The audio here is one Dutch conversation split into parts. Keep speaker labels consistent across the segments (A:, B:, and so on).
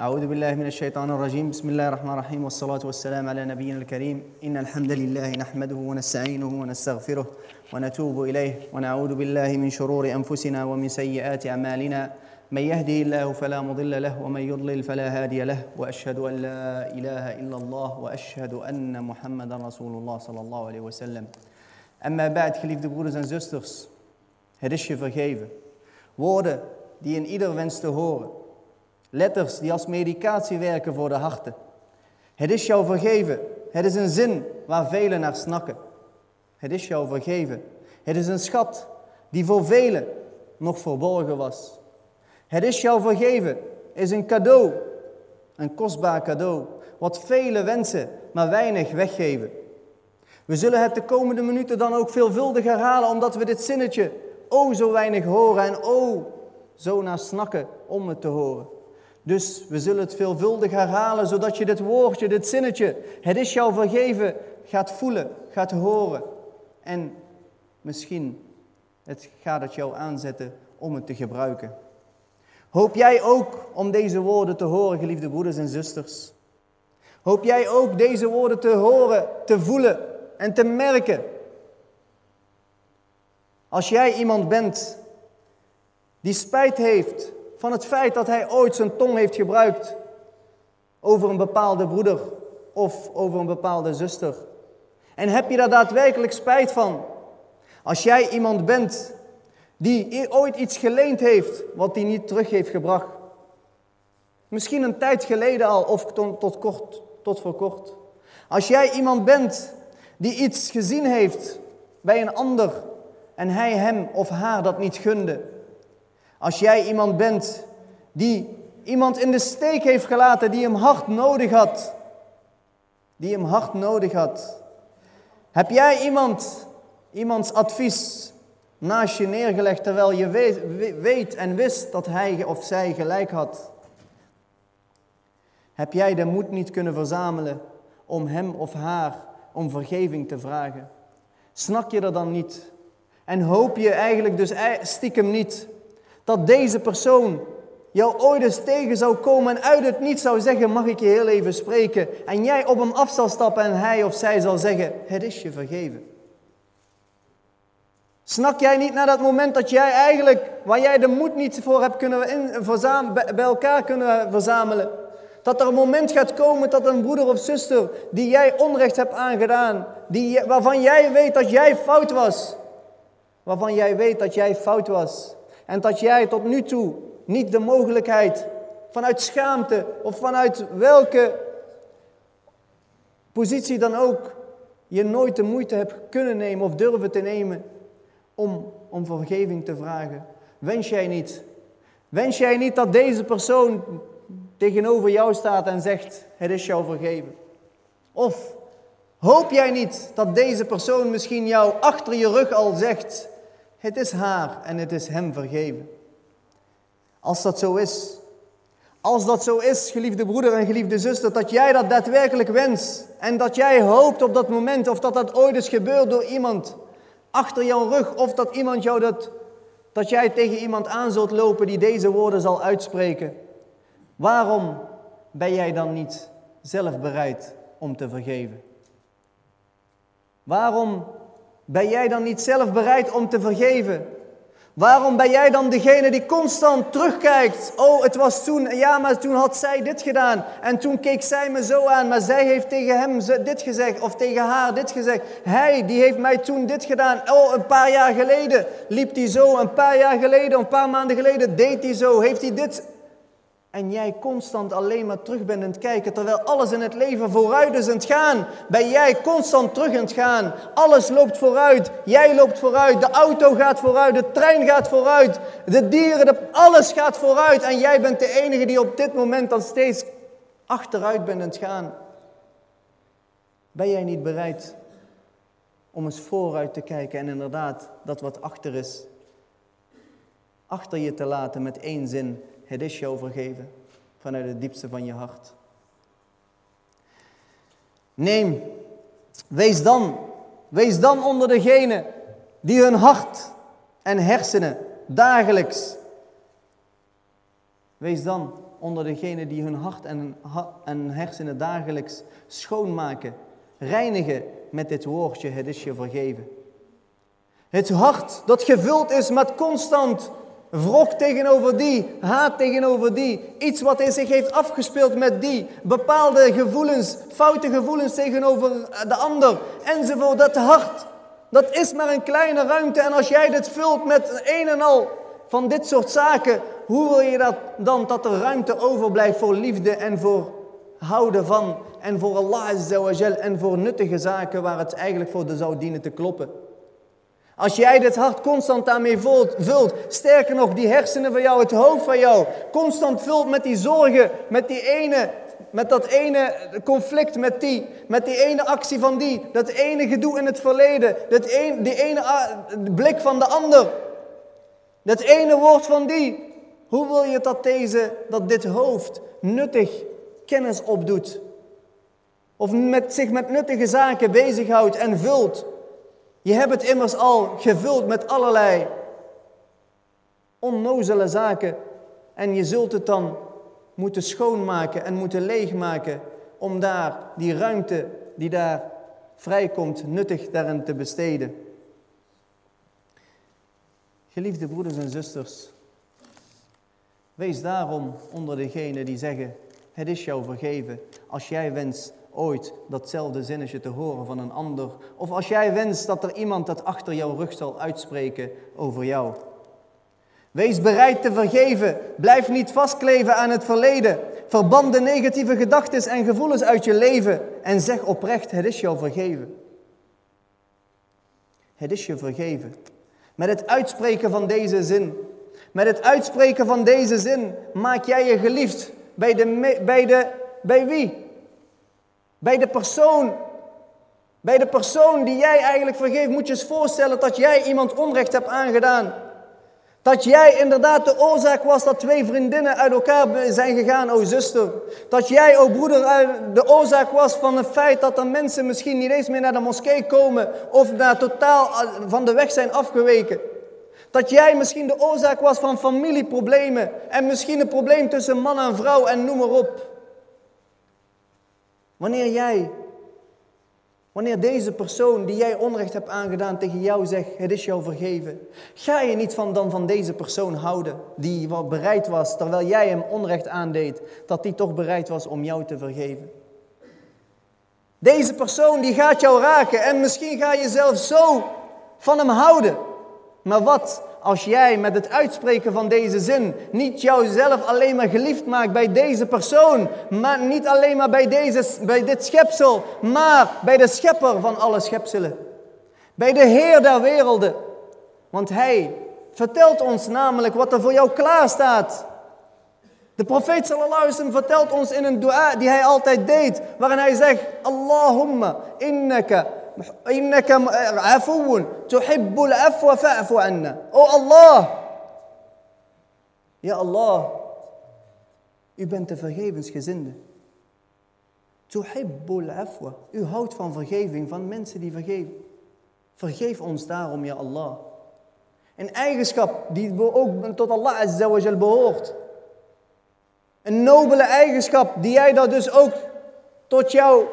A: أعوذ بالله من الشيطان الرجيم. بسم الله الرحمن الرحيم. والصلاة والسلام على نبينا الكريم. إن الحمد لله نحمده ونستعينه ونستغفره ونتوب إليه ونعوذ بالله من شرور أنفسنا ومن سيئات أعمالنا. من يهده الله فلا مضل له ومن يضلل فلا هادي له. وأشهد أن لا إله إلا الله وأشهد أن محمدا رسول الله صلى الله عليه وسلم. أما بعد geliefde broeders en zusters het is je vergeven. Woorden die in ieder wenst te horen Letters die als medicatie werken voor de harten. Het is jou vergeven. Het is een zin waar velen naar snakken. Het is jou vergeven. Het is een schat die voor velen nog verborgen was. Het is jou vergeven is een cadeau, een kostbaar cadeau, wat velen wensen, maar weinig weggeven. We zullen het de komende minuten dan ook veelvuldig herhalen, omdat we dit zinnetje o zo weinig horen en o zo naar snakken om het te horen. Dus we zullen het veelvuldig herhalen, zodat je dit woordje, dit zinnetje, het is jou vergeven, gaat voelen, gaat horen. En misschien het gaat het jou aanzetten om het te gebruiken. Hoop jij ook om deze woorden te horen, geliefde broeders en zusters? Hoop jij ook deze woorden te horen, te voelen en te merken? Als jij iemand bent die spijt heeft van het feit dat hij ooit zijn tong heeft gebruikt over een bepaalde broeder of over een bepaalde zuster. En heb je daar daadwerkelijk spijt van? Als jij iemand bent die ooit iets geleend heeft wat hij niet terug heeft gebracht. Misschien een tijd geleden al of tot, kort, tot voor kort. Als jij iemand bent die iets gezien heeft bij een ander en hij hem of haar dat niet gunde. Als jij iemand bent die iemand in de steek heeft gelaten, die hem hard nodig had. Die hem hard nodig had. Heb jij iemand, iemands advies naast je neergelegd terwijl je weet, weet en wist dat hij of zij gelijk had? Heb jij de moed niet kunnen verzamelen om hem of haar om vergeving te vragen? Snak je er dan niet? En hoop je eigenlijk dus stiekem niet dat deze persoon jou ooit eens tegen zou komen en uit het niet zou zeggen, mag ik je heel even spreken? En jij op hem af zal stappen en hij of zij zal zeggen, het is je vergeven. Snak jij niet naar dat moment dat jij eigenlijk, waar jij de moed niet voor hebt kunnen in, bij elkaar kunnen verzamelen, dat er een moment gaat komen dat een broeder of zuster die jij onrecht hebt aangedaan, die, waarvan jij weet dat jij fout was, waarvan jij weet dat jij fout was, en dat jij tot nu toe niet de mogelijkheid vanuit schaamte of vanuit welke positie dan ook je nooit de moeite hebt kunnen nemen of durven te nemen om om vergeving te vragen. Wens jij niet? Wens jij niet dat deze persoon tegenover jou staat en zegt: Het is jou vergeven? Of hoop jij niet dat deze persoon misschien jou achter je rug al zegt: het is haar en het is hem vergeven. Als dat zo is, als dat zo is, geliefde broeder en geliefde zuster, dat jij dat daadwerkelijk wenst en dat jij hoopt op dat moment of dat dat ooit is gebeurd door iemand achter jouw rug of dat iemand jou dat, dat jij tegen iemand aan zult lopen die deze woorden zal uitspreken. Waarom ben jij dan niet zelf bereid om te vergeven? Waarom ben jij dan niet zelf bereid om te vergeven? Waarom ben jij dan degene die constant terugkijkt? Oh, het was toen, ja, maar toen had zij dit gedaan. En toen keek zij me zo aan, maar zij heeft tegen hem dit gezegd of tegen haar dit gezegd. Hij, die heeft mij toen dit gedaan. Oh, een paar jaar geleden liep hij zo. Een paar jaar geleden, een paar maanden geleden deed hij zo. Heeft hij dit en jij constant alleen maar terug bent aan het kijken, terwijl alles in het leven vooruit is aan het gaan, ben jij constant terug aan het gaan. Alles loopt vooruit, jij loopt vooruit, de auto gaat vooruit, de trein gaat vooruit, de dieren, alles gaat vooruit. En jij bent de enige die op dit moment dan steeds achteruit bent aan het gaan. Ben jij niet bereid om eens vooruit te kijken en inderdaad dat wat achter is, achter je te laten met één zin het is jou vergeven vanuit het diepste van je hart. Neem, wees dan, wees dan onder degenen die hun hart en hersenen dagelijks, wees dan onder degenen die hun hart en, en hersenen dagelijks schoonmaken, reinigen met dit woordje, het is je vergeven. Het hart dat gevuld is met constant wrok tegenover die, haat tegenover die, iets wat hij zich heeft afgespeeld met die, bepaalde gevoelens, foute gevoelens tegenover de ander, enzovoort. Dat hart, dat is maar een kleine ruimte en als jij dit vult met een en al van dit soort zaken, hoe wil je dat dan dat er ruimte overblijft voor liefde en voor houden van en voor Allah en voor nuttige zaken waar het eigenlijk voor zou dienen te kloppen. Als jij dit hart constant daarmee vult, sterker nog, die hersenen van jou, het hoofd van jou, constant vult met die zorgen, met die ene, met dat ene conflict met die, met die ene actie van die, dat ene gedoe in het verleden, dat een, die ene blik van de ander, dat ene woord van die. Hoe wil je dat deze, dat dit hoofd nuttig kennis opdoet? Of met, zich met nuttige zaken bezighoudt en vult? Je hebt het immers al gevuld met allerlei onnozele zaken. En je zult het dan moeten schoonmaken en moeten leegmaken om daar die ruimte die daar vrijkomt nuttig daarin te besteden. Geliefde broeders en zusters, wees daarom onder degenen die zeggen, het is jou vergeven. Als jij wenst ooit datzelfde zinnetje te horen van een ander. Of als jij wenst dat er iemand dat achter jouw rug zal uitspreken over jou. Wees bereid te vergeven. Blijf niet vastkleven aan het verleden. Verban de negatieve gedachten en gevoelens uit je leven. En zeg oprecht, het is jou vergeven. Het is je vergeven. Met het uitspreken van deze zin. Met het uitspreken van deze zin maak jij je geliefd bij, de, bij, de, bij wie? Bij de persoon, bij de persoon die jij eigenlijk vergeeft, moet je eens voorstellen dat jij iemand onrecht hebt aangedaan. Dat jij inderdaad de oorzaak was dat twee vriendinnen uit elkaar zijn gegaan, o zuster. Dat jij, o broeder, de oorzaak was van het feit dat er mensen misschien niet eens meer naar de moskee komen of daar totaal van de weg zijn afgeweken. Dat jij misschien de oorzaak was van familieproblemen en misschien een probleem tussen man en vrouw en noem maar op. Wanneer jij, wanneer deze persoon die jij onrecht hebt aangedaan tegen jou zegt, het is jou vergeven, ga je niet van, dan van deze persoon houden die wat bereid was, terwijl jij hem onrecht aandeed, dat die toch bereid was om jou te vergeven. Deze persoon die gaat jou raken en misschien ga je zelf zo van hem houden. Maar wat als jij met het uitspreken van deze zin niet jouzelf alleen maar geliefd maakt bij deze persoon, maar niet alleen maar bij, deze, bij dit schepsel, maar bij de schepper van alle schepselen. Bij de Heer der werelden. Want Hij vertelt ons namelijk wat er voor jou klaar staat. De profeet sallallahu vertelt ons in een dua die hij altijd deed, waarin hij zegt: Allahumma innaka إنك عفو تحب العفو فاعف عنا Oh Allah Ja Allah U bent de vergevensgezinde Tuhibbul afwa U houdt van vergeving van mensen die vergeven Vergeef ons daarom ja Allah Een eigenschap die ook tot Allah Azza wa Jal behoort een nobele eigenschap die jij dat dus ook tot jou eh,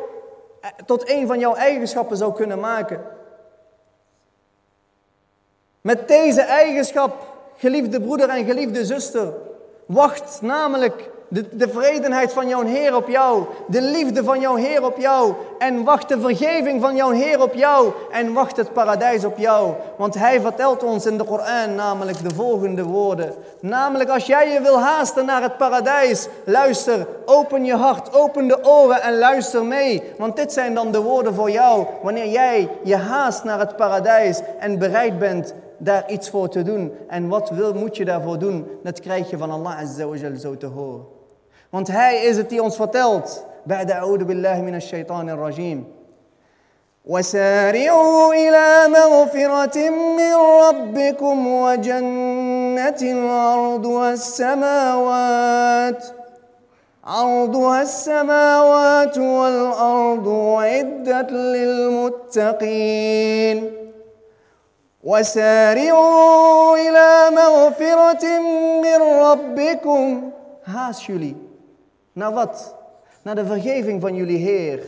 A: tot een van jouw eigenschappen zou kunnen maken. Met deze eigenschap, geliefde broeder en geliefde zuster, wacht namelijk de, de vredenheid van jouw Heer op jou. De liefde van jouw Heer op jou. En wacht de vergeving van jouw Heer op jou. En wacht het paradijs op jou. Want Hij vertelt ons in de Koran namelijk de volgende woorden. Namelijk als jij je wil haasten naar het paradijs. Luister, open je hart, open de oren en luister mee. Want dit zijn dan de woorden voor jou. Wanneer jij je haast naar het paradijs en bereid bent daar iets voor te doen. En wat wil, moet je daarvoor doen? Dat krijg je van Allah Azza wa zo te horen. Want hij is het die ons vertelt. بعد أعوذ بالله من الشيطان الرجيم وسارعوا إلى مغفرة من ربكم وجنة عرضها السماوات عرضها السماوات والأرض أعدت للمتقين وسارعوا إلى مغفرة من ربكم haast jullie Naar wat? Naar de vergeving van jullie Heer.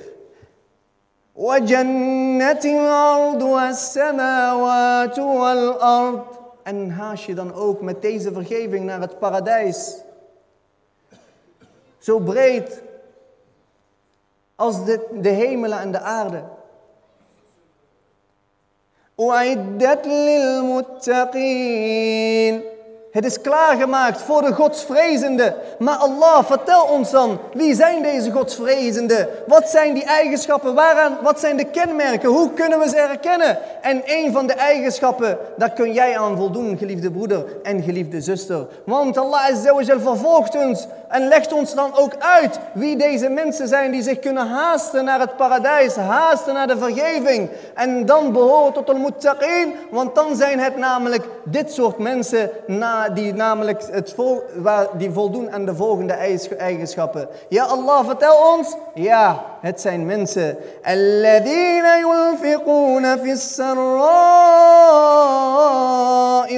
A: وَجَنَّةٍ عَرْضُهَا السَّمَاوَاتُ وَالْأَرْضُ En haast je dan ook met deze vergeving naar het paradijs. Zo breed als de, de hemelen en de aarde. أعدت للمتقين het is klaargemaakt voor de godsvrezenden. Maar Allah, vertel ons dan, wie zijn deze godsvrezenden? Wat zijn die eigenschappen? Waaraan, wat zijn de kenmerken? Hoe kunnen we ze herkennen? En een van de eigenschappen, daar kun jij aan voldoen, geliefde broeder en geliefde zuster. Want Allah Azzawajal vervolgt ons en legt ons dan ook uit wie deze mensen zijn die zich kunnen haasten naar het paradijs, haasten naar de vergeving. En dan behoren tot al muttaqin, want dan zijn het namelijk dit soort mensen na die namelijk het vol, die voldoen aan de volgende eigenschappen. Ja, Allah, vertel ons. Ja, het zijn mensen. Alladhina yunfiquna fi sarra'i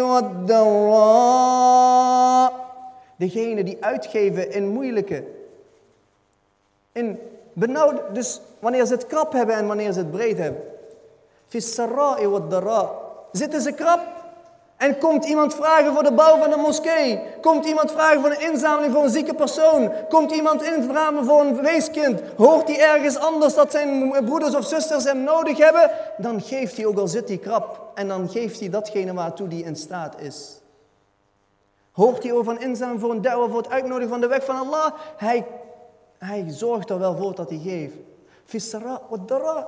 A: wad Degene die uitgeven in moeilijke. In benauwd, dus wanneer ze het krap hebben en wanneer ze het breed hebben. Fi sarra'i wad Zitten ze krap? En komt iemand vragen voor de bouw van een moskee? Komt iemand vragen voor een inzameling voor een zieke persoon? Komt iemand invragen voor een weeskind? Hoort hij ergens anders dat zijn broeders of zusters hem nodig hebben? Dan geeft hij, ook al zit hij krap, en dan geeft hij datgene waartoe hij in staat is. Hoort hij over een inzameling voor een da'wah, voor het uitnodigen van de weg van Allah? Hij, hij zorgt er wel voor dat hij geeft. Fissara wa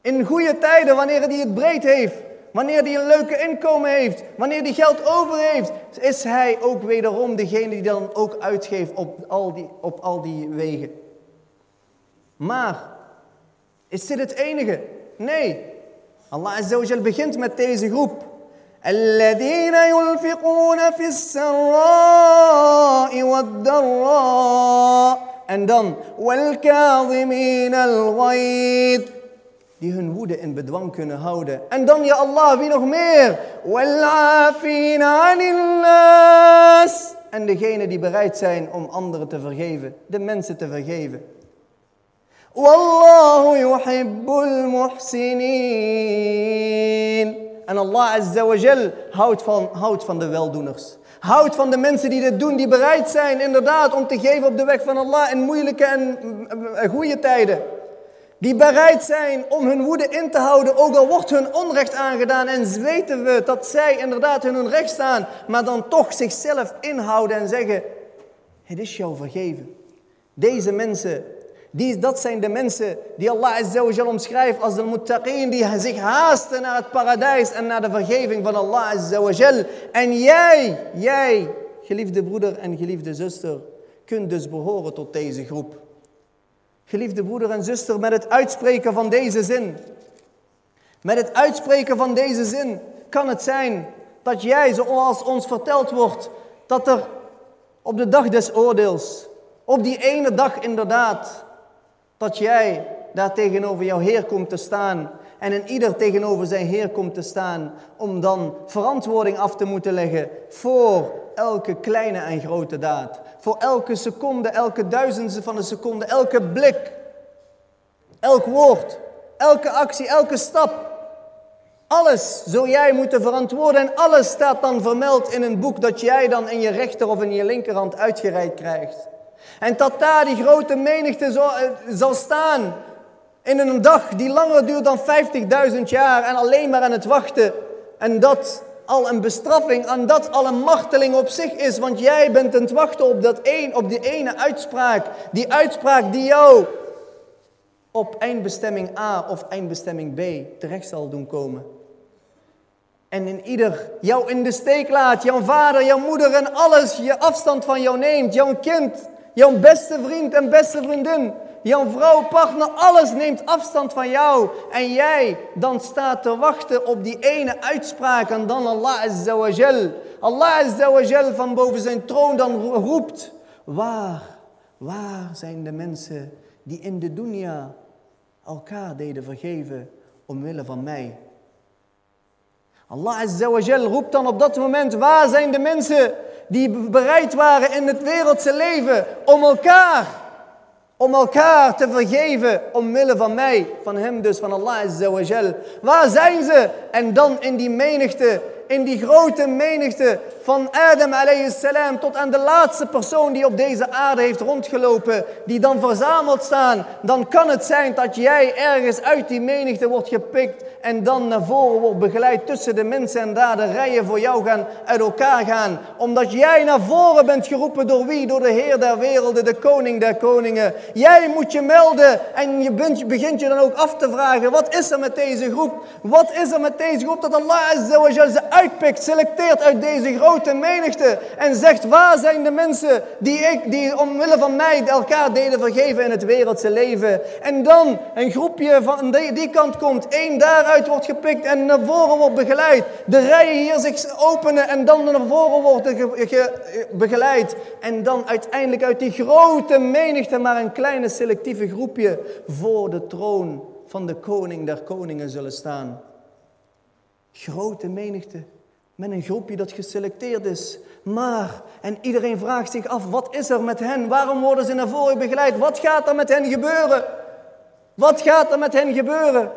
A: In goede tijden, wanneer hij het breed heeft, Wanneer hij een leuke inkomen heeft, wanneer hij geld over heeft, is hij ook wederom degene die dan ook uitgeeft op al die, op al die wegen. Maar, is dit het enige? Nee. Allah Azza begint met deze groep. الذين ينفقون في السراء والضراء en dan والكاظمين الغيظ die hun woede in bedwang kunnen houden. En dan, ja Allah, wie nog meer? En degene die bereid zijn om anderen te vergeven, de mensen te vergeven. Wallahu yuhibbul muhsinin. En Allah Azza wa Jal houdt van, houdt van de weldoeners. Houdt van de mensen die dit doen, die bereid zijn inderdaad om te geven op de weg van Allah in moeilijke en goede tijden. Die bereid zijn om hun woede in te houden, ook al wordt hun onrecht aangedaan en weten we dat zij inderdaad in hun recht staan, maar dan toch zichzelf inhouden en zeggen, het is jou vergeven. Deze mensen, die, dat zijn de mensen die Allah Azza omschrijft als de muttaqin, die zich haasten naar het paradijs en naar de vergeving van Allah Azza En jij, jij, geliefde broeder en geliefde zuster, kunt dus behoren tot deze groep. Geliefde broeder en zuster, met het uitspreken van deze zin, met het uitspreken van deze zin kan het zijn dat jij, zoals ons verteld wordt, dat er op de dag des oordeels, op die ene dag inderdaad, dat jij daar tegenover jouw Heer komt te staan en in ieder tegenover zijn Heer komt te staan om dan verantwoording af te moeten leggen voor elke kleine en grote daad. Voor elke seconde, elke duizendste van een seconde, elke blik, elk woord, elke actie, elke stap. Alles zul jij moeten verantwoorden en alles staat dan vermeld in een boek dat jij dan in je rechter of in je linkerhand uitgereikt krijgt. En dat daar die grote menigte zal, zal staan in een dag die langer duurt dan 50.000 jaar en alleen maar aan het wachten. En dat al een bestraffing, aan dat al een marteling op zich is. Want jij bent aan het wachten op, dat een, op die ene uitspraak. Die uitspraak die jou op eindbestemming A of eindbestemming B terecht zal doen komen. En in ieder jou in de steek laat, jouw vader, jouw moeder en alles je afstand van jou neemt. Jouw kind, jouw beste vriend en beste vriendin. Jouw vrouw, partner, alles neemt afstand van jou. En jij dan staat te wachten op die ene uitspraak. En dan Allah Azza wa Jal. Allah Azza wa Jal van boven zijn troon dan roept. Waar, waar zijn de mensen die in de dunya elkaar deden vergeven omwille van mij? Allah Azza wa Jal roept dan op dat moment. Waar zijn de mensen die bereid waren in het wereldse leven om elkaar, om elkaar te vergeven omwille van mij, van hem dus, van Allah Azza wa Jal. Waar zijn ze? En dan in die menigte in die grote menigte van Adam salam tot aan de laatste persoon die op deze aarde heeft rondgelopen, die dan verzameld staan, dan kan het zijn dat jij ergens uit die menigte wordt gepikt en dan naar voren wordt begeleid tussen de mensen en daar de rijen voor jou gaan uit elkaar gaan. Omdat jij naar voren bent geroepen door wie? Door de Heer der werelden, de koning der koningen. Jij moet je melden en je begint je dan ook af te vragen, wat is er met deze groep? Wat is er met deze groep dat Allah ze uitpikt, selecteert uit deze grote menigte en zegt, waar zijn de mensen die, ik, die omwille van mij elkaar deden vergeven in het wereldse leven? En dan een groepje van die, kant komt, één daaruit wordt gepikt en naar voren wordt begeleid. De rijen hier zich openen en dan naar voren wordt begeleid. En dan uiteindelijk uit die grote menigte maar een kleine selectieve groepje voor de troon van de koning der koningen zullen staan. Grote menigte. Met een groepje dat geselecteerd is. Maar, en iedereen vraagt zich af, wat is er met hen? Waarom worden ze naar voren begeleid? Wat gaat er met hen gebeuren? Wat gaat er met hen gebeuren?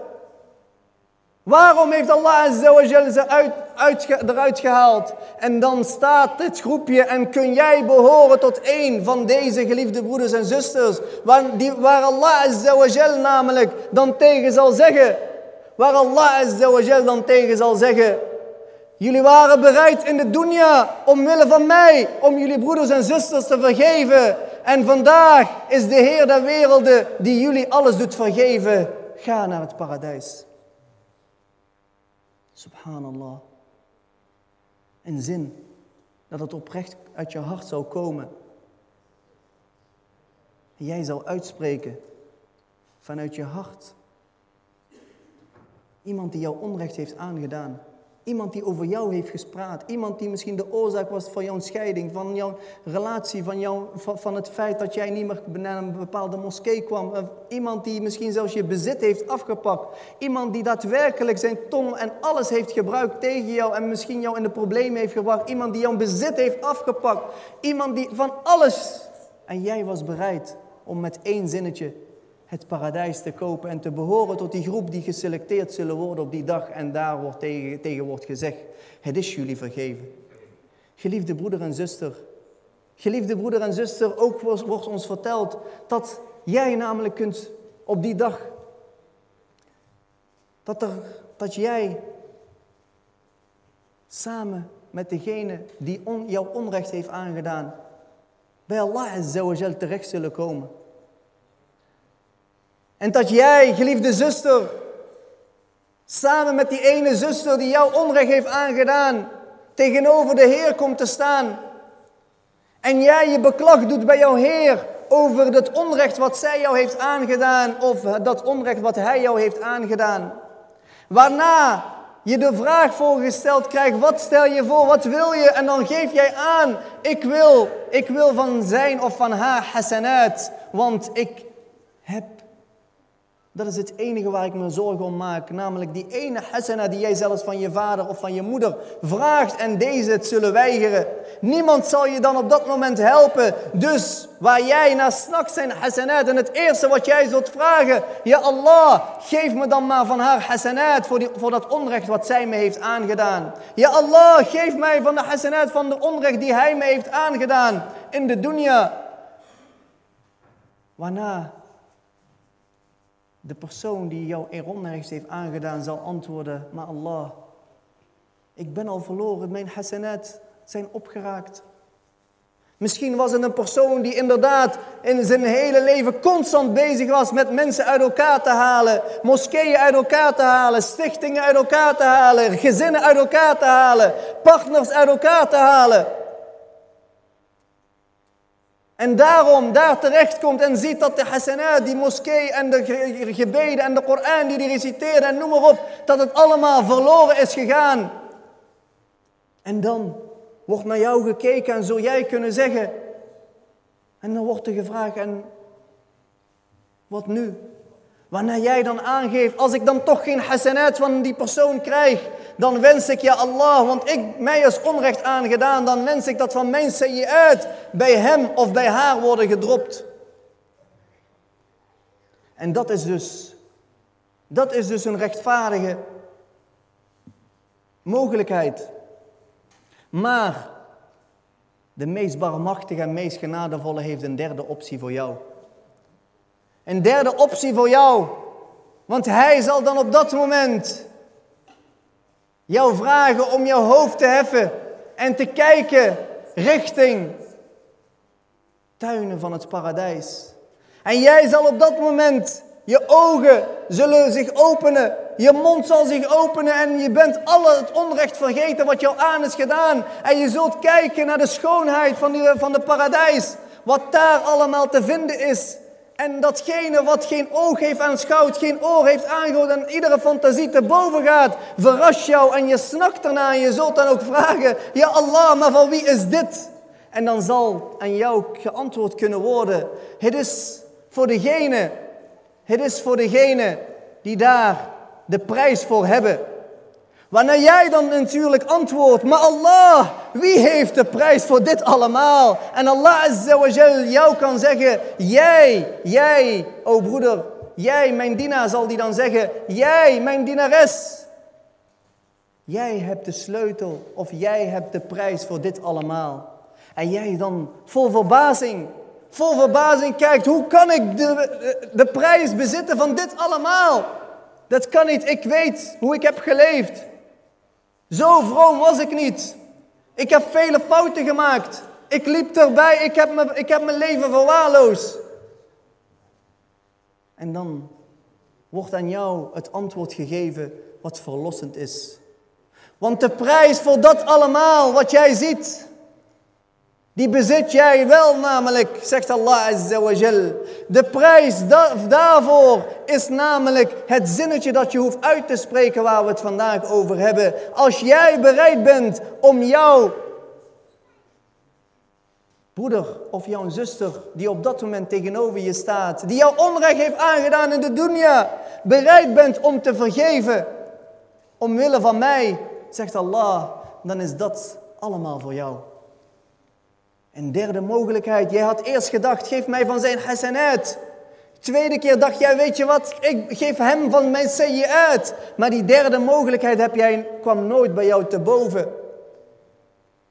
A: Waarom heeft Allah ze uit, uit, eruit gehaald? En dan staat dit groepje en kun jij behoren tot één van deze geliefde broeders en zusters. Waar, die, waar Allah namelijk dan tegen zal zeggen. Waar Allah dan tegen zal zeggen. Jullie waren bereid in de dunya omwille van mij, om jullie broeders en zusters te vergeven. En vandaag is de Heer der werelden die jullie alles doet vergeven. Ga naar het paradijs. Subhanallah. Een zin dat het oprecht uit je hart zou komen. En jij zou uitspreken vanuit je hart. Iemand die jou onrecht heeft aangedaan. Iemand die over jou heeft gespraat. Iemand die misschien de oorzaak was van jouw scheiding, van jouw relatie, van, van, het feit dat jij niet meer naar een bepaalde moskee kwam. Iemand die misschien zelfs je bezit heeft afgepakt. Iemand die daadwerkelijk zijn tong en alles heeft gebruikt tegen jou en misschien jou in de problemen heeft gebracht. Iemand die jouw bezit heeft afgepakt. Iemand die van alles. En jij was bereid om met één zinnetje het paradijs te kopen en te behoren tot die groep die geselecteerd zullen worden op die dag. En daar wordt tegen, tegen wordt gezegd, het is jullie vergeven. Geliefde broeder en zuster, geliefde broeder en zuster, ook wordt ons verteld dat jij namelijk kunt op die dag, dat, er, dat jij samen met degene die on, jou onrecht heeft aangedaan, bij Allah Azza terecht zullen komen. En dat jij, geliefde zuster, samen met die ene zuster die jou onrecht heeft aangedaan, tegenover de Heer komt te staan. En jij je beklag doet bij jouw Heer over het onrecht wat zij jou heeft aangedaan of dat onrecht wat Hij jou heeft aangedaan. Waarna je de vraag voorgesteld krijgt, wat stel je voor, wat wil je? En dan geef jij aan, ik wil, ik wil van zijn of van haar hasanat, want ik heb dat is het enige waar ik me zorgen om maak. Namelijk die ene hasana die jij zelfs van je vader of van je moeder vraagt en deze het zullen weigeren. Niemand zal je dan op dat moment helpen. Dus waar jij naar snakt zijn hasanat en het eerste wat jij zult vragen. Ja Allah, geef me dan maar van haar hasanat voor, die, voor dat onrecht wat zij me heeft aangedaan. Ja Allah, geef mij van de hasanat van de onrecht die hij me heeft aangedaan in de dunya. Waarna de persoon die jou in onrecht heeft aangedaan zal antwoorden, maar Allah, ik ben al verloren, mijn hasanat zijn opgeraakt. Misschien was het een persoon die inderdaad in zijn hele leven constant bezig was met mensen uit elkaar te halen, moskeeën uit elkaar te halen, stichtingen uit elkaar te halen, gezinnen uit elkaar te halen, partners uit elkaar te halen. En daarom daar terechtkomt en ziet dat de hasanat, die moskee en de gebeden en de Koran die die reciteerde en noem maar op, dat het allemaal verloren is gegaan. En dan wordt naar jou gekeken en zul jij kunnen zeggen. En dan wordt er gevraagd, en wat nu? Wanneer jij dan aangeeft, als ik dan toch geen hasanat van die persoon krijg, dan wens ik ja Allah, want ik, mij is onrecht aangedaan, dan wens ik dat van mijn uit bij hem of bij haar worden gedropt. En dat is dus, dat is dus een rechtvaardige mogelijkheid. Maar de meest barmachtige en meest genadevolle heeft een derde optie voor jou. Een derde optie voor jou. Want hij zal dan op dat moment jou vragen om jouw hoofd te heffen en te kijken richting tuinen van het paradijs. En jij zal op dat moment, je ogen zullen zich openen, je mond zal zich openen en je bent alle het onrecht vergeten wat jou aan is gedaan. En je zult kijken naar de schoonheid van, die, van de paradijs, wat daar allemaal te vinden is. En datgene wat geen oog heeft aanschouwd, geen oor heeft aangehoord en iedere fantasie te boven gaat, verrast jou en je snakt ernaar en je zult dan ook vragen, ja Allah, maar van wie is dit? En dan zal aan jou geantwoord kunnen worden, het is voor degene, het is voor degene die daar de prijs voor hebben. Wanneer jij dan natuurlijk antwoordt, maar Allah, wie heeft de prijs voor dit allemaal? En Allah Azza wa Jal jou kan zeggen, jij, jij, o broeder, jij, mijn dienaar, zal die dan zeggen, jij, mijn dienares. Jij hebt de sleutel of jij hebt de prijs voor dit allemaal. En jij dan vol verbazing, vol verbazing kijkt, hoe kan ik de, de prijs bezitten van dit allemaal? Dat kan niet, ik weet hoe ik heb geleefd. Zo vroom was ik niet. Ik heb vele fouten gemaakt. Ik liep erbij, ik heb, me, ik heb mijn leven verwaarloosd. En dan wordt aan jou het antwoord gegeven wat verlossend is. Want de prijs voor dat allemaal wat jij ziet, die bezit jij wel namelijk, zegt Allah Azza wa Jal. De prijs daarvoor is namelijk het zinnetje dat je hoeft uit te spreken waar we het vandaag over hebben. Als jij bereid bent om jouw broeder of jouw zuster die op dat moment tegenover je staat, die jou onrecht heeft aangedaan in de dunya, bereid bent om te vergeven, omwille van mij, zegt Allah, dan is dat allemaal voor jou. Een derde mogelijkheid. Jij had eerst gedacht, geef mij van zijn hasanat. Tweede keer dacht jij, weet je wat, ik geef hem van mijn uit. Maar die derde mogelijkheid heb jij, kwam nooit bij jou te boven.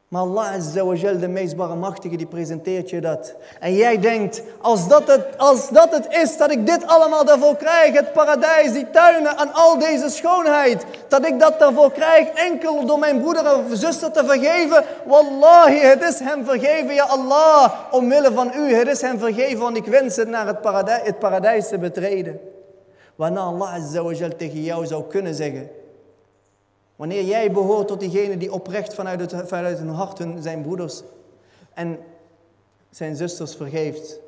A: Maar Allah Azza de meest barmachtige, die presenteert je dat. En jij denkt, als dat, het, als dat het is dat ik dit allemaal daarvoor krijg, het paradijs, die tuinen en al deze schoonheid, dat ik dat daarvoor krijg enkel door mijn broeder of zuster te vergeven. Wallahi, het is hem vergeven, ja Allah, omwille van u. Het is hem vergeven, want ik wens het naar het paradijs, het paradijs te betreden. Waarna Allah Azza tegen jou zou kunnen zeggen, Wanneer jij behoort tot diegene die oprecht vanuit, het, vanuit hun hart hun, zijn broeders en zijn zusters vergeeft.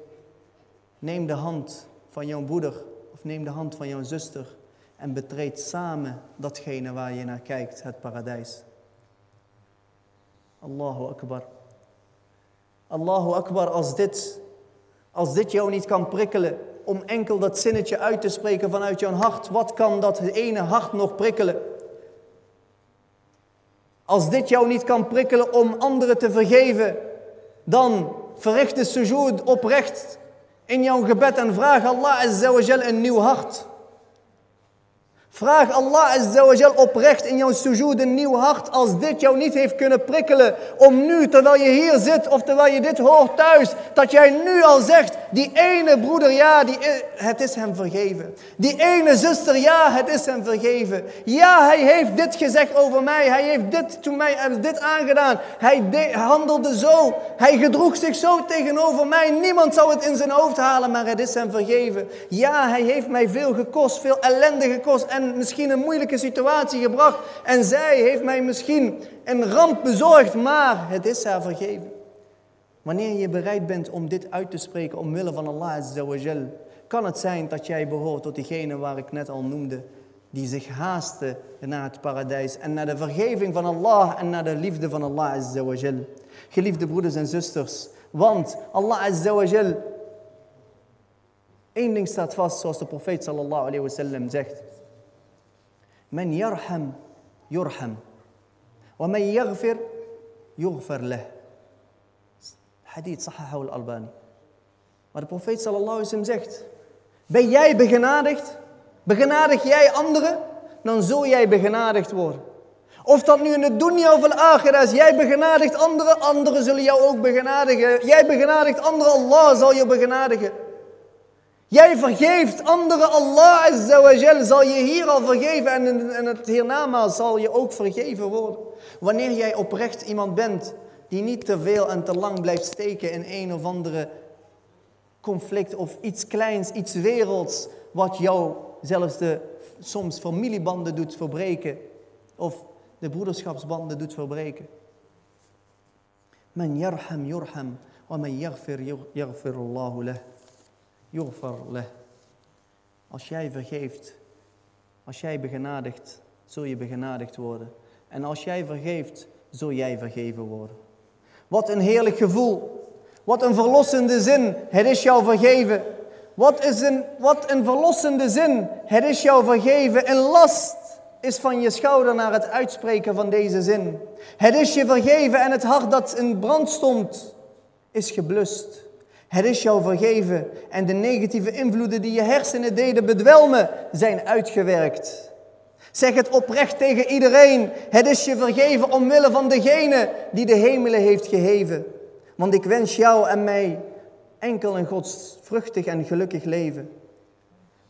A: Neem de hand van jouw broeder of neem de hand van jouw zuster en betreed samen datgene waar je naar kijkt, het paradijs. Allahu Akbar. Allahu Akbar, als dit, als dit jou niet kan prikkelen om enkel dat zinnetje uit te spreken vanuit jouw hart, wat kan dat ene hart nog prikkelen? Als dit jou niet kan prikkelen om anderen te vergeven, dan verricht de sujoed oprecht in jouw gebed en vraag Allah Azza wa een nieuw hart. Vraag Allah Azza oprecht in jouw sujoed een nieuw hart als dit jou niet heeft kunnen prikkelen om nu, terwijl je hier zit of terwijl je dit hoort thuis, dat jij nu al zegt, die ene broeder, ja, die, het is hem vergeven. Die ene zuster, ja, het is hem vergeven. Ja, hij heeft dit gezegd over mij, hij heeft dit toen mij dit aangedaan. Hij handelde zo, hij gedroeg zich zo tegenover mij. Niemand zou het in zijn hoofd halen, maar het is hem vergeven. Ja, hij heeft mij veel gekost, veel ellende gekost misschien een moeilijke situatie gebracht. En zij heeft mij misschien een ramp bezorgd, maar het is haar vergeven. Wanneer je bereid bent om dit uit te spreken omwille van Allah Azza kan het zijn dat jij behoort tot diegene waar ik net al noemde, die zich haasten naar het paradijs en naar de vergeving van Allah en naar de liefde van Allah Azza Geliefde broeders en zusters, want Allah Azza Eén ding staat vast, zoals de profeet sallallahu alayhi wasallam zegt. Yarham, yurham. Wa men yaghfir, yughfar leh. Hadith sahaha al-Albani. Maar de profeet sallallahu alayhi wasallam zegt. Ben jij begenadigd? Begenadig jij anderen? Dan zul jij begenadigd worden. Of dat nu in de dunya of in is. Jij begenadigt anderen, anderen zullen jou ook begenadigen. Jij begenadigt anderen, Allah zal je begenadigen. Jij vergeeft anderen, Allah azawajal zal je hier al vergeven en in het hiernamaals zal je ook vergeven worden. Wanneer jij oprecht iemand bent die niet te veel en te lang blijft steken in een of andere conflict of iets kleins, iets werelds, wat jou zelfs de soms familiebanden doet verbreken of de broederschapsbanden doet verbreken. Men yarham yurham, wa men yaghfir yaghfir Allahu leh. Yughfar leh. Als jij vergeeft, als jij begenadigt, zul je begenadigd worden. En als jij vergeeft, zul jij vergeven worden. Wat een heerlijk gevoel. Wat een verlossende zin. Het is jou vergeven. Wat, is een, wat een verlossende zin. Het is jou vergeven. Een last is van je schouder naar het uitspreken van deze zin. Het is je vergeven en het hart dat in brand stond, is geblust. Het is jou vergeven en de negatieve invloeden die je hersenen deden bedwelmen, zijn uitgewerkt. Zeg het oprecht tegen iedereen. Het is je vergeven omwille van degene die de hemelen heeft geheven. Want ik wens jou en mij enkel een godsvruchtig en gelukkig leven.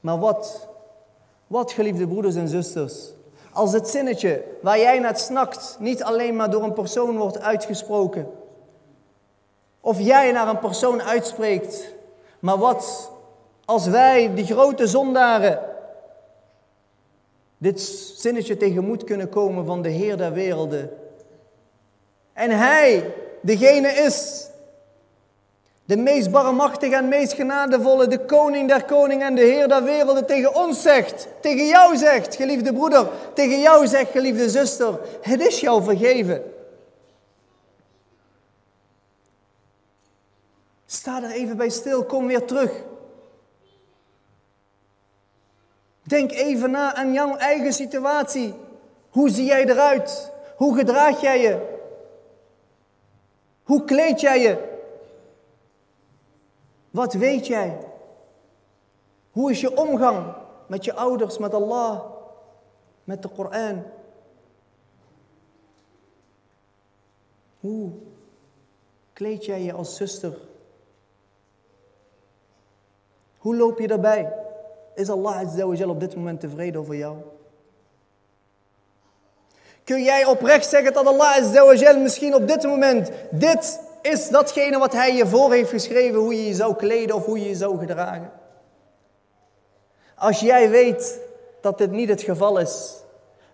A: Maar wat, wat geliefde broeders en zusters, als het zinnetje waar jij naar snakt niet alleen maar door een persoon wordt uitgesproken. Of jij naar een persoon uitspreekt. Maar wat als wij, die grote zondaren, dit zinnetje tegemoet kunnen komen van de Heer der werelden. En Hij, degene is de meest barmachtige en meest genadevolle, de koning der koningen en de heer der werelden tegen ons zegt, tegen jou zegt, geliefde broeder, tegen jou zegt, geliefde zuster, het is jou vergeven. Sta er even bij stil, kom weer terug. Denk even na aan jouw eigen situatie. Hoe zie jij eruit? Hoe gedraag jij je? Hoe kleed jij je? Wat weet jij? Hoe is je omgang met je ouders, met Allah, met de Koran? Hoe kleed jij je als zuster? Hoe loop je daarbij? Is Allah Azza op dit moment tevreden over jou? Kun jij oprecht zeggen dat Allah Azza misschien op dit moment dit is datgene wat hij je voor heeft geschreven, hoe je je zou kleden of hoe je je zou gedragen. Als jij weet dat dit niet het geval is,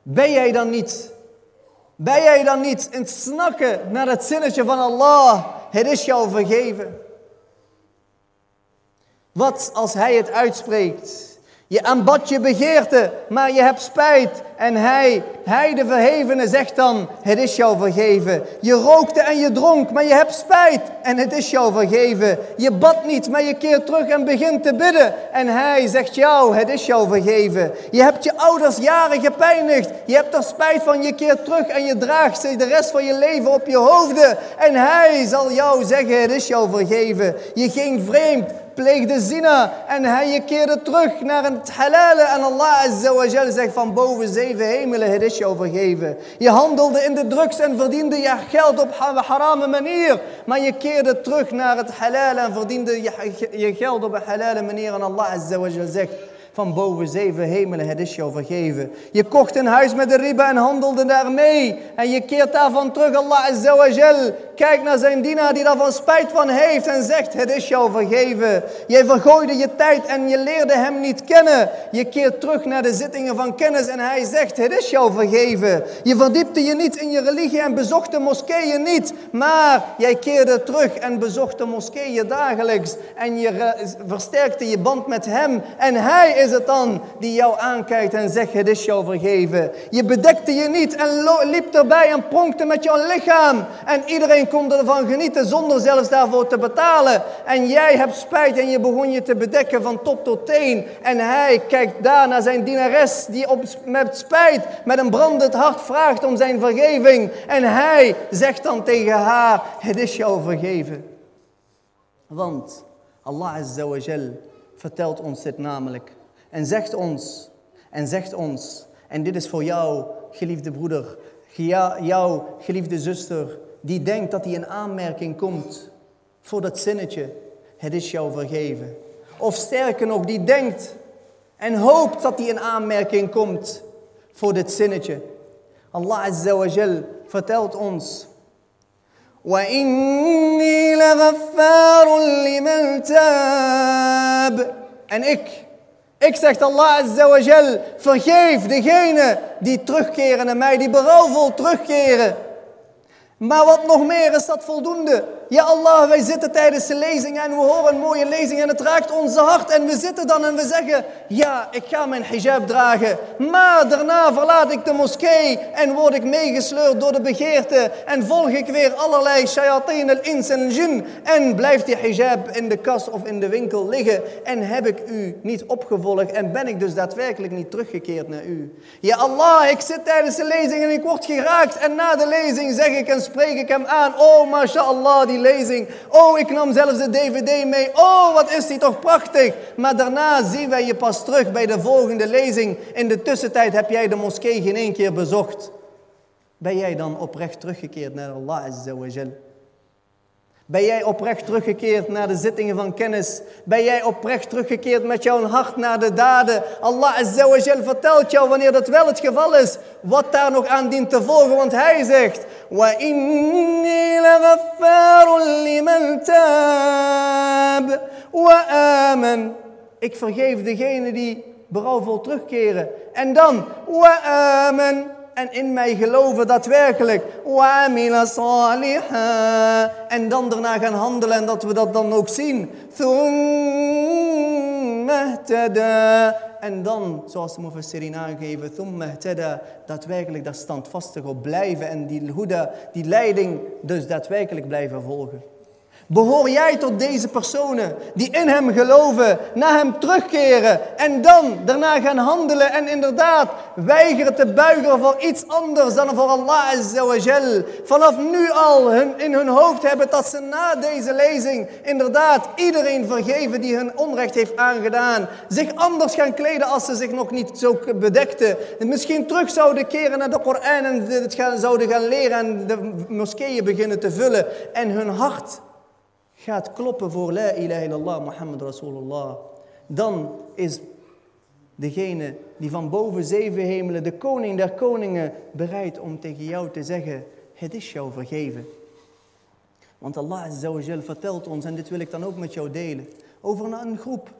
A: ben jij dan niet, ben jij dan niet in het snakken naar het zinnetje van Allah, het is jou vergeven. Wat als hij het uitspreekt? Je aanbad je begeerte, maar je hebt spijt. En hij, hij de verhevene, zegt dan, het is jou vergeven. Je rookte en je dronk, maar je hebt spijt. En het is jou vergeven. Je bad niet, maar je keert terug en begint te bidden. En hij zegt jou, het is jou vergeven. Je hebt je ouders jaren gepijnigd. Je hebt er spijt van, je keert terug en je draagt ze de rest van je leven op je hoofden. En hij zal jou zeggen, het is jou vergeven. Je ging vreemd, pleegde zina en hij keerde terug naar het halale. En Allah Azza wa zegt van boven zeven hemelen, het is jou vergeven. Je handelde in de drugs en verdiende je geld op harame manier. Maar je keerde terug naar het halale en verdiende je geld op een halale manier. En Allah Azza zegt van boven zeven hemelen, het is jou vergeven. Je kocht een huis met de riba en handelde daarmee. En je keert daarvan terug, Allah Azza Kijk naar zijn dienaar die daarvan spijt van heeft en zegt, het is jou vergeven. Jij vergooide je tijd en je leerde hem niet kennen. Je keert terug naar de zittingen van kennis en hij zegt, het is jou vergeven. Je verdiepte je niet in je religie en bezocht de moskeeën niet. Maar jij keerde terug en bezocht de moskeeën dagelijks. En je versterkte je band met hem. En hij is het dan die jou aankijkt en zegt, het is jou vergeven. Je bedekte je niet en liep erbij en pronkte met jouw lichaam. En iedereen Iedereen kon ervan genieten zonder zelfs daarvoor te betalen. En jij hebt spijt en je begon je te bedekken van top tot teen. En hij kijkt daar naar zijn dienares die op, met spijt, met een brandend hart vraagt om zijn vergeving. En hij zegt dan tegen haar, het is jou vergeven. Want Allah Azza vertelt ons dit namelijk. En zegt ons, en zegt ons, en dit is voor jou, geliefde broeder, jou, geliefde zuster, die denkt dat hij in aanmerking komt voor dat zinnetje, het is jou vergeven. Of sterker nog, die denkt en hoopt dat hij in aanmerking komt voor dit zinnetje. Allah Azza wa Jal vertelt ons وإني لغفار لمن تاب En ik, ik zegt Allah Azza wa Jal, vergeef degene die terugkeren naar mij, die berouwvol terugkeren. Maar wat nog meer is dat voldoende? Ja Allah, wij zitten tijdens de lezing en we horen een mooie lezing en het raakt onze hart. En we zitten dan en we zeggen, ja, ik ga mijn hijab dragen. Maar daarna verlaat ik de moskee en word ik meegesleurd door de begeerte. En volg ik weer allerlei shayateen al-ins en jin. En blijft die hijab in de kast of in de winkel liggen. En heb ik u niet opgevolgd en ben ik dus daadwerkelijk niet teruggekeerd naar u. Ja Allah, ik zit tijdens de lezing en ik word geraakt. En na de lezing zeg ik en spreek ik hem aan. Oh, mashallah, die lezing. Oh, ik nam zelfs de DVD mee. Oh, wat is die toch prachtig. Maar daarna zien wij je pas terug bij de volgende lezing. In de tussentijd heb jij de moskee geen één keer bezocht. Ben jij dan oprecht teruggekeerd naar Allah Azza wa Jal? Ben jij oprecht teruggekeerd naar de zittingen van kennis? Ben jij oprecht teruggekeerd met jouw hart naar de daden? Allah Azawajal vertelt jou wanneer dat wel het geval is, wat daar nog aan dient te volgen, want hij zegt: Wa inni liman wa amen. Ik vergeef degene die berouwvol terugkeren. En dan wa amen en in mij geloven daadwerkelijk. En dan daarna gaan handelen en dat we dat dan ook zien. En dan, zoals de Mufassirin aangeven, daadwerkelijk daar standvastig op blijven en die huda, die leiding dus daadwerkelijk blijven volgen. Behoor jij tot deze personen die in hem geloven, naar hem terugkeren en dan daarna gaan handelen en inderdaad weigeren te buigen voor iets anders dan voor Allah Azza wa Jal. Vanaf nu al hun, in hun hoofd hebben dat ze na deze lezing inderdaad iedereen vergeven die hun onrecht heeft aangedaan. Zich anders gaan kleden als ze zich nog niet zo bedekten. En misschien terug zouden keren naar de Koran en het gaan, zouden gaan leren en de moskeeën beginnen te vullen. En hun hart gaat kloppen voor La ilaha illallah Muhammad Rasulullah, dan is degene die van boven zeven hemelen, de koning der koningen, bereid om tegen jou te zeggen, het is jou vergeven. Want Allah Azza vertelt ons, en dit wil ik dan ook met jou delen, over een groep.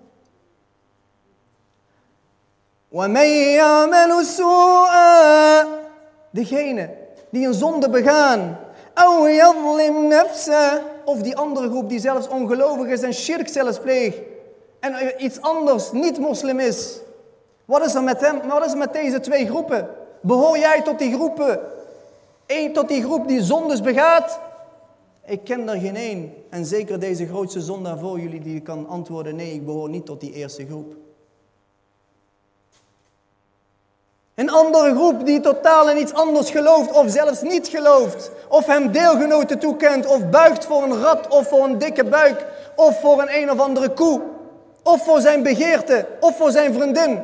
A: Degene die een zonde begaan, of die andere groep die zelfs ongelovig is en shirk zelfs pleegt. En iets anders, niet moslim is. Wat is er met hem? Wat is er met deze twee groepen? Behoor jij tot die groepen? Eén tot die groep die zondes begaat? Ik ken er geen één. En zeker deze grootste zondaar voor jullie die kan antwoorden: nee, ik behoor niet tot die eerste groep. Een andere groep die totaal in iets anders gelooft of zelfs niet gelooft. Of hem deelgenoten toekent of buigt voor een rat of voor een dikke buik. Of voor een een of andere koe. Of voor zijn begeerte. Of voor zijn vriendin.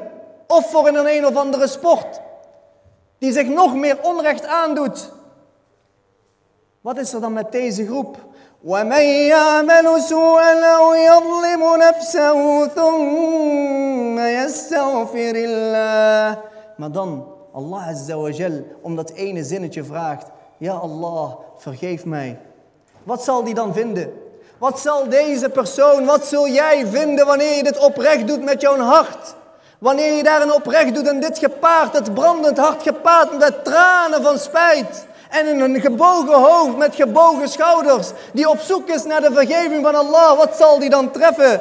A: Of voor een een of andere sport. Die zich nog meer onrecht aandoet. Wat is er dan met deze groep? ومن يعمل سوءا أو يظلم نفسه ثم يستغفر الله maar dan Allah Azza wa om dat ene zinnetje vraagt. Ja Allah, vergeef mij. Wat zal die dan vinden? Wat zal deze persoon, wat zul jij vinden wanneer je dit oprecht doet met jouw hart? Wanneer je daar een oprecht doet en dit gepaard, het brandend hart gepaard met tranen van spijt. En een gebogen hoofd met gebogen schouders, die op zoek is naar de vergeving van Allah, wat zal die dan treffen?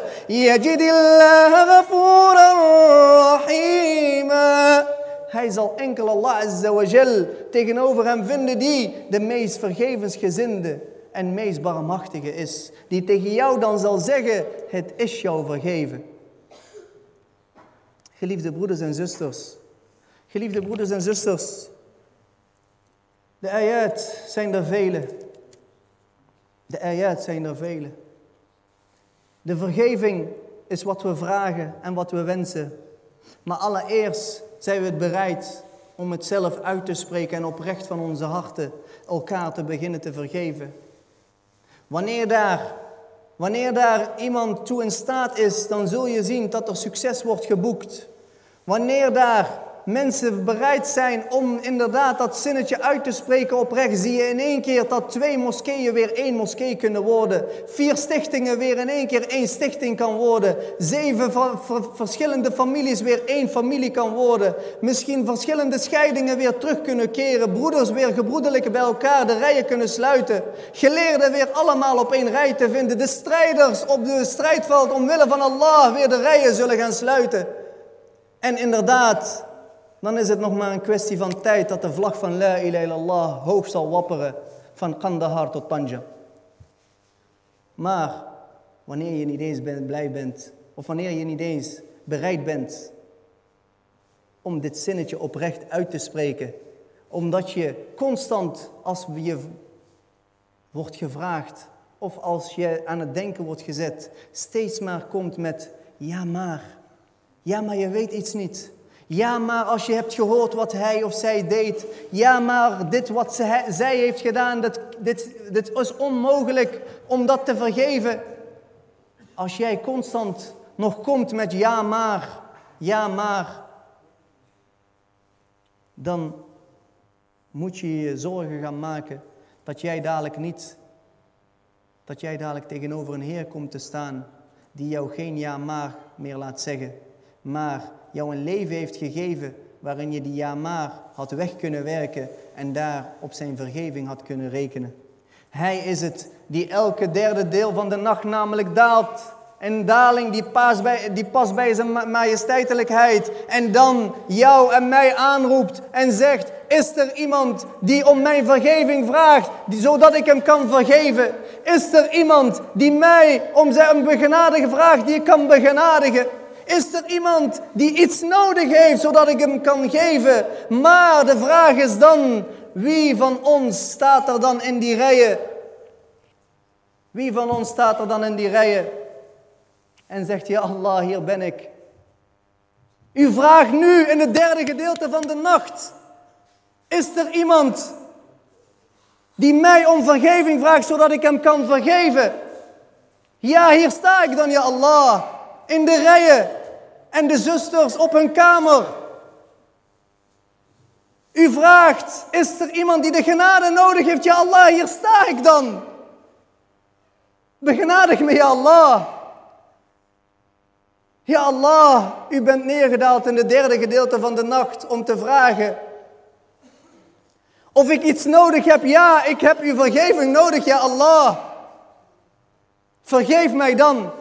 A: Hij zal enkel Allah Azza wa Jal tegenover hem vinden die de meest vergevensgezinde en meest barmachtige is. Die tegen jou dan zal zeggen, het is jou vergeven. Geliefde broeders en zusters. Geliefde broeders en zusters. De ayat zijn er vele. De ayat zijn er vele. De vergeving is wat we vragen en wat we wensen. Maar allereerst zijn we het bereid om het zelf uit te spreken en oprecht van onze harten elkaar te beginnen te vergeven. Wanneer daar, wanneer daar iemand toe in staat is, dan zul je zien dat er succes wordt geboekt. Wanneer daar mensen bereid zijn om inderdaad dat zinnetje uit te spreken oprecht, zie je in één keer dat twee moskeeën weer één moskee kunnen worden. Vier stichtingen weer in één keer één stichting kan worden. Zeven verschillende families weer één familie kan worden. Misschien verschillende scheidingen weer terug kunnen keren. Broeders weer gebroederlijk bij elkaar de rijen kunnen sluiten. Geleerden weer allemaal op één rij te vinden. De strijders op de strijdveld omwille van Allah weer de rijen zullen gaan sluiten. En inderdaad, dan is het nog maar een kwestie van tijd dat de vlag van La ilaha illallah hoog zal wapperen van Kandahar tot Tanja. Maar wanneer je niet eens blij bent, of wanneer je niet eens bereid bent om dit zinnetje oprecht uit te spreken, omdat je constant als je wordt gevraagd of als je aan het denken wordt gezet, steeds maar komt met ja maar, ja maar je weet iets niet. Ja, maar als je hebt gehoord wat hij of zij deed. Ja, maar dit wat zij heeft gedaan, dit, dit, dit is onmogelijk om dat te vergeven. Als jij constant nog komt met ja, maar, ja, maar. Dan moet je je zorgen gaan maken dat jij dadelijk niet, dat jij dadelijk tegenover een Heer komt te staan die jou geen ja, maar meer laat zeggen. Maar jou een leven heeft gegeven waarin je die ja maar had weg kunnen werken en daar op zijn vergeving had kunnen rekenen. Hij is het die elke derde deel van de nacht namelijk daalt. Een daling die past, bij, die past bij zijn majesteitelijkheid. En dan jou en mij aanroept en zegt, is er iemand die om mijn vergeving vraagt, die, zodat ik hem kan vergeven? Is er iemand die mij om zijn begenadigen vraagt, die ik kan begenadigen? Is er iemand die iets nodig heeft zodat ik hem kan geven? Maar de vraag is dan, wie van ons staat er dan in die rijen? Wie van ons staat er dan in die rijen? En zegt, ja Allah, hier ben ik. U vraagt nu in het derde gedeelte van de nacht. Is er iemand die mij om vergeving vraagt zodat ik hem kan vergeven? Ja, hier sta ik dan, ja Allah in de rijen en de zusters op hun kamer. U vraagt, is er iemand die de genade nodig heeft? Ja Allah, hier sta ik dan. Begenadig me, ja Allah. Ja Allah, u bent neergedaald in de derde gedeelte van de nacht om te vragen. Of ik iets nodig heb, ja, ik heb uw vergeving nodig, ja Allah. Vergeef mij dan.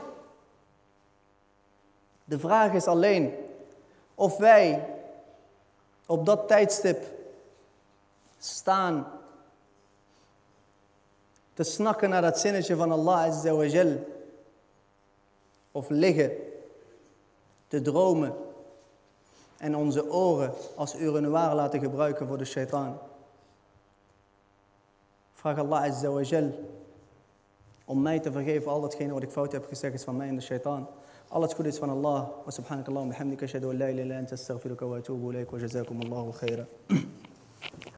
A: De vraag is alleen of wij op dat tijdstip staan te snakken naar dat zinnetje van Allah Azza wa Jal. Of liggen te dromen en onze oren als urinoir laten gebruiken voor de shaitaan. Vraag Allah Azza wa Jal om mij te vergeven al datgene wat ik fout heb gezegd is van mij en de shaitaan. Al het goed is van Allah. Wa subhanakallah wa bihamdika ashhadu an la ilaha illa anta astaghfiruka wa atubu